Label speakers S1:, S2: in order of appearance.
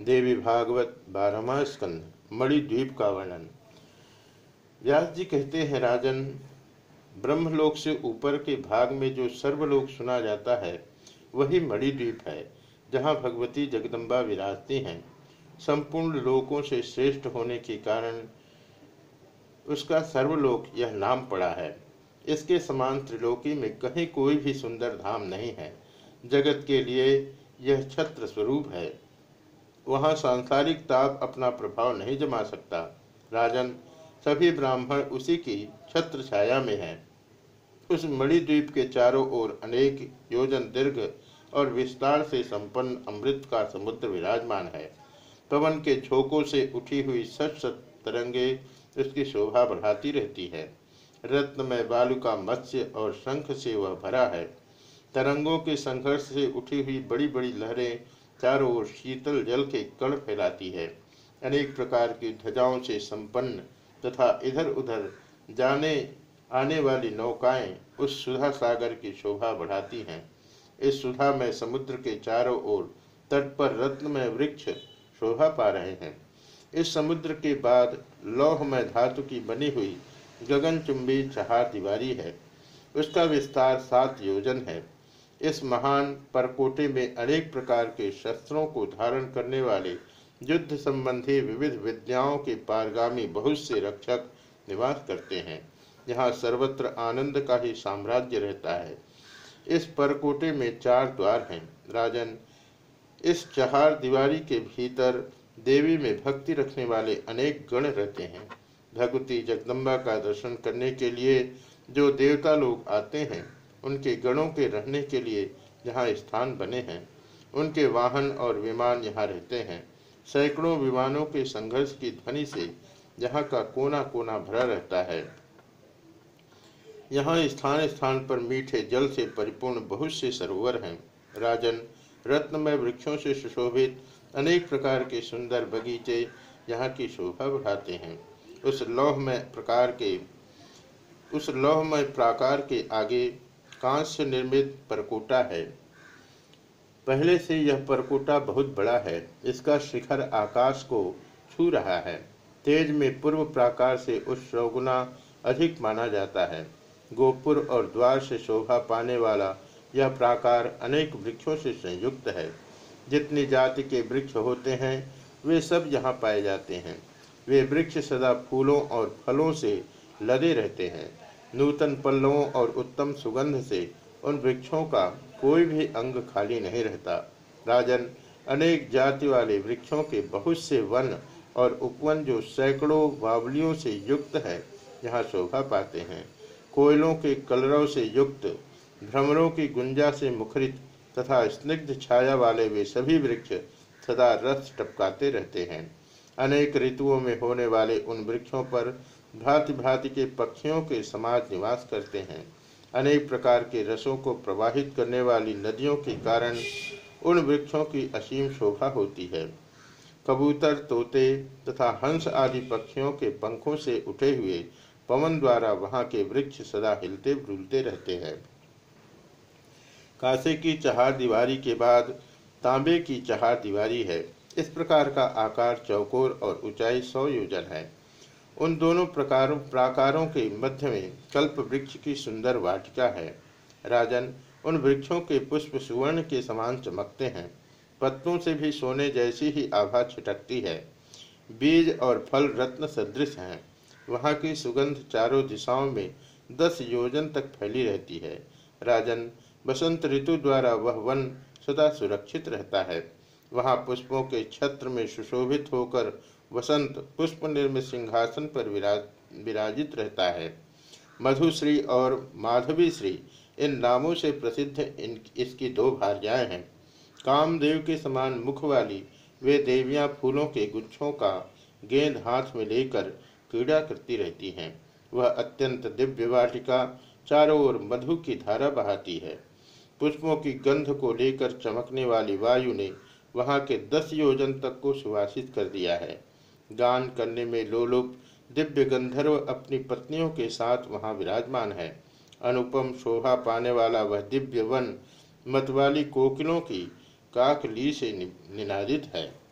S1: देवी भागवत बारहवा स्कंद, मणिद्वीप का वर्णन। व्यास जी कहते हैं, राजन, ब्रह्मलोक से ऊपर के भाग में जो सर्वलोक सुना जाता है, वही मणिद्वीप है, जहाँ भगवती जगदम्बा विराजती हैं। संपूर्ण लोकों से श्रेष्ठ होने के कारण उसका सर्वलोक यह नाम पड़ा है। इसके समान त्रिलोकी में कहीं कोई भी सुंदर धाम नहीं है। जगत के लिए यह छत्र स्वरूप है। वहाँ सांसारिक ताप अपना प्रभाव नहीं जमा सकता। राजन, सभी ब्राह्मण उसी की छत्र छाया में हैं। उस मणिद्वीप के चारों ओर अनेक योजन दीर्घ और विस्तार से संपन्न अमृत का समुद्र विराजमान है। पवन के झोंकों से उठी हुई सच सत तरंगे उसकी शोभा बढ़ाती रहती है। रत्नमय बालू का मत्स्य और शंख से वह भरा है। तरंगों के संघर्ष से उठी हुई बड़ी बड़ी लहरें चारों ओर शीतल जल के कण फैलाती है। अनेक प्रकार की ध्वजाओं से संपन्न तथा इधर उधर जाने, आने वाली नौकाएँ उस सुधा सागर की शोभा बढ़ाती हैं। इस सुधा में समुद्र के चारों ओर तट पर रत्न में वृक्ष शोभा पा रहे हैं। इस समुद्र के बाद लौह में धातु की बनी हुई गगनचुंबी चहार दीवारी है। उसका विस्तार सात योजन है। इस महान परकोटे में अनेक प्रकार के शस्त्रों को धारण करने वाले युद्ध संबंधी विविध विद्याओं के पारगामी बहुत से रक्षक निवास करते हैं। यहाँ सर्वत्र आनंद का ही साम्राज्य रहता है। इस परकोटे में चार द्वार हैं। राजन, इस चार दीवारी के भीतर देवी में भक्ति रखने वाले अनेक गण रहते हैं। भगवती जगदम्बा का दर्शन करने के लिए जो देवता लोग आते हैं उनके गणों के रहने के लिए यहाँ स्थान बने हैं। उनके वाहन और विमान यहाँ रहते हैं। सैकड़ों विमानों के संघर्ष की ध्वनि से यहाँ का कोना कोना भरा रहता है। यहाँ स्थान स्थान पर मीठे जल से परिपूर्ण बहुत से सरोवर हैं। राजन, रत्नमय वृक्षों से सुशोभित अनेक प्रकार के सुंदर बगीचे यहाँ की शोभा बढ़ाते हैं। उस लौहमय प्रकार के, उस लौहमय प्राकार के आगे से निर्मित परकोटा है। पहले से यह परकोटा बहुत बड़ा है। इसका शिखर आकाश को छू रहा है। तेज में पूर्व प्राकार से उस सौगुना अधिक माना जाता है। गोपुर और द्वार से शोभा पाने वाला यह प्राकार अनेक वृक्षों से संयुक्त है। जितनी जाति के वृक्ष होते हैं, वे सब यहाँ पाए जाते हैं। वे वृक्ष सदा फूलों और फलों से लदे रहते हैं। नूतन पल्लवों और उत्तम सुगंध से उन वृक्षों का कोई भी अंग खाली नहीं रहता। राजन, अनेक जाति वाले वृक्षों के बहुत से वन और उपवन जो सैकड़ों बावलियों से युक्त है, यहाँ शोभा पाते हैं। कोयलों के कलरों से युक्त, भ्रमरों की गुंजा से मुखरित तथा स्निग्ध छाया वाले वे सभी वृक्ष सदा रस टपकाते रहते हैं। अनेक ऋतुओं में होने वाले उन वृक्षों पर भांति भांति के पक्षियों के समाज निवास करते हैं। अनेक प्रकार के रसों को प्रवाहित करने वाली नदियों के कारण उन वृक्षों की असीम शोभा होती है। कबूतर, तोते तथा हंस आदि पक्षियों के पंखों से उठे हुए पवन द्वारा वहाँ के वृक्ष सदा हिलते भूलते रहते हैं। कासे की चहार दीवारी के बाद तांबे की चहार दीवारी है। इस प्रकार का आकार, चौकोर और ऊंचाई सौ योजन है। उन दोनों प्रकारों, प्राकारों के मध्य में कल्प वृक्ष की सुंदर वाटिका है। राजन, उन वृक्षों के पुष्प सुवर्ण के समान चमकते हैं। पत्तों से भी सोने जैसी ही आभा छिटकती है। बीज और फल रत्न सदृश हैं। वहाँ की सुगंध चारों दिशाओं में दस योजन तक फैली रहती है। राजन, बसंत ऋतु द्वारा वह वन सदा सुरक्षित रहता है। वहाँ पुष्पों के छत्र में सुशोभित होकर वसंत पुष्प निर्मित सिंहासन पर विराज विराजित रहता है। मधुश्री और माधवी श्री इन नामों से प्रसिद्ध इन, इसकी दो भार्याएँ हैं। कामदेव के समान मुख वाली, वे देवियाँ फूलों के गुच्छों का गेंद हाथ में लेकर क्रीड़ा करती रहती हैं। वह अत्यंत दिव्य वाटिका चारों ओर मधु की धारा बहाती है। पुष्पों की गंध को लेकर चमकने वाली वायु ने वहाँ के दस योजन तक को सुवासित कर दिया है। गान करने में लोलुप, दिव्य गंधर्व अपनी पत्नियों के साथ वहाँ विराजमान है। अनुपम शोभा पाने वाला वह दिव्य वन, मतवाली कोकिलों की काकली से निनादित है।